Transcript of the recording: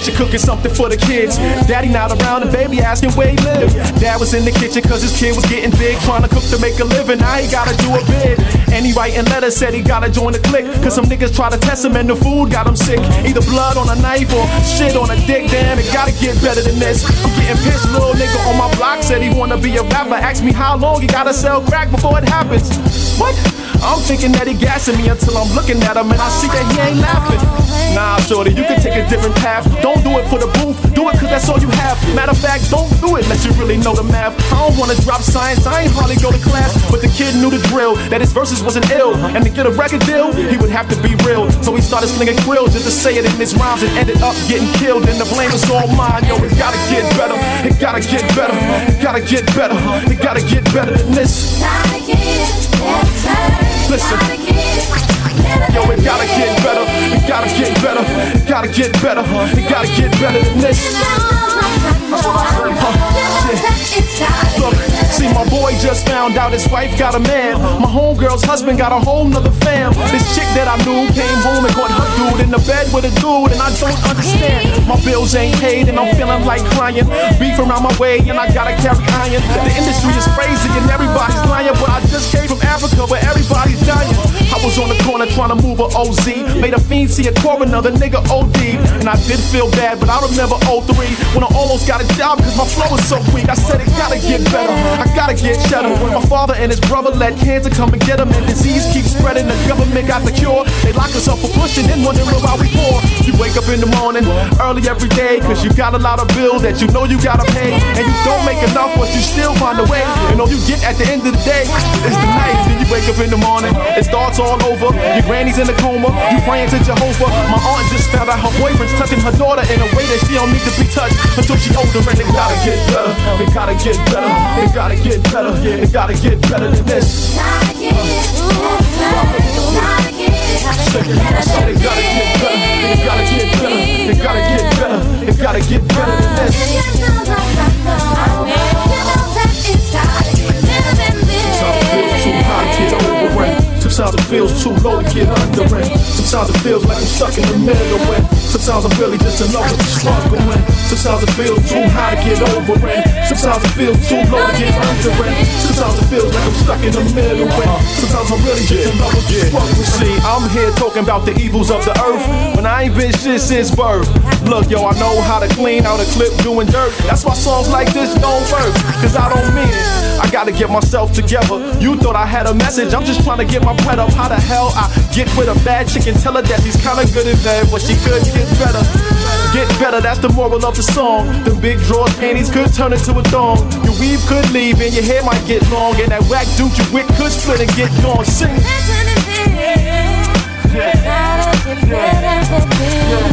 kitchen cooking something for the kids. Daddy not around, and baby asking where he live. Dad was in the kitchen cause his kid was getting big, trying to cook to make a living. Now he gotta do a bid. And he writing letters, said he gotta join the clique. Cause some niggas try to test him and the food got him sick. Either blood on a knife or shit on a dick. Damn, it gotta get better than this. I'm getting pissed, little nigga on my block said he wanna be a rapper. Asked me how long he gotta sell crack before it happens. What? I'm thinking that he gassing me until I'm looking at him and I see that he ain't laughing. Nah, shorty, you can take a different path. Don't do it for the booth, do it cause that's all you have. Matter of fact, don't do it unless you really know the math. I don't wanna drop science, I ain't hardly go to class. But the kid knew the drill, that his verses wasn't ill. And to get a record deal, he would have to be real. So he started slinging quills just to say it in his rhymes and ended up getting killed. And the blame is all mine, yo, it gotta get better. It gotta get better. It gotta get better. It gotta get better than this. Listen. Gotta get better. Gotta get better. It gotta get better than this. Look, see, my boy just found out his wife got a man. My homegirl's husband got a whole nother fam. This chick that I knew came home and caught her dude in the bed with a dude, and I don't understand. My bills ain't paid, and I'm feeling like crying. Beef around my way, and I gotta carry iron. The industry is crazy, and everybody's lying, but I just came from Africa where everybody's dying. I was on the corner trying to move a OZ. Made a fiend see a coroner, the nigga OD. I did feel bad, but I remember 03 when I almost got a job because my flow was so weak. I said it gotta get better, I gotta get cheddar. My father and his brother let cancer come and get him, and disease keeps spreading. The government got the cure. They lock us up for pushing and wondering why we poor. You wake up in the morning early every day because you got a lot of bills that you know you gotta pay. And you don't make enough, but you still find a way. And all you get at the end of the day is the night. Then you wake up in the morning, it starts all over. Your granny's in a coma, you praying to Jehovah. My aunt just found out her boyfriend's touching her daughter in a way that she don't need to be touched until she older. And it gotta get better, it gotta get better, it gotta get better, it gotta get better than this. I said it gotta get better, it gotta get better, it gotta get better, it gotta get better than this. Feels too low to get under it. Sometimes it feels like I'm stuck in the middle it. Sometimes I'm really just in love with the struggle. Sometimes it feels too high to get over it. Sometimes it feels too low to get under it. Sometimes it feels like I'm stuck in the middle of it. Sometimes I'm really just in love with the struggle. See, I'm here talking about the evils of the earth when I ain't been shit since birth. Look, yo, I know how to clean out a clip doing dirt. That's why songs like this don't work, cause I don't mean it. I gotta get myself together. You thought I had a message, I'm just trying to get my bread up. How the hell I get with a bad chick and tell her that she's kinda good in bed, but she could get better. Get better, that's the moral of the song. The big drawers, panties could turn into a thong. Your weave could leave and your hair might get long. And that whack dude you with could split and get gone. Sing. Yeah. Yeah. Yeah.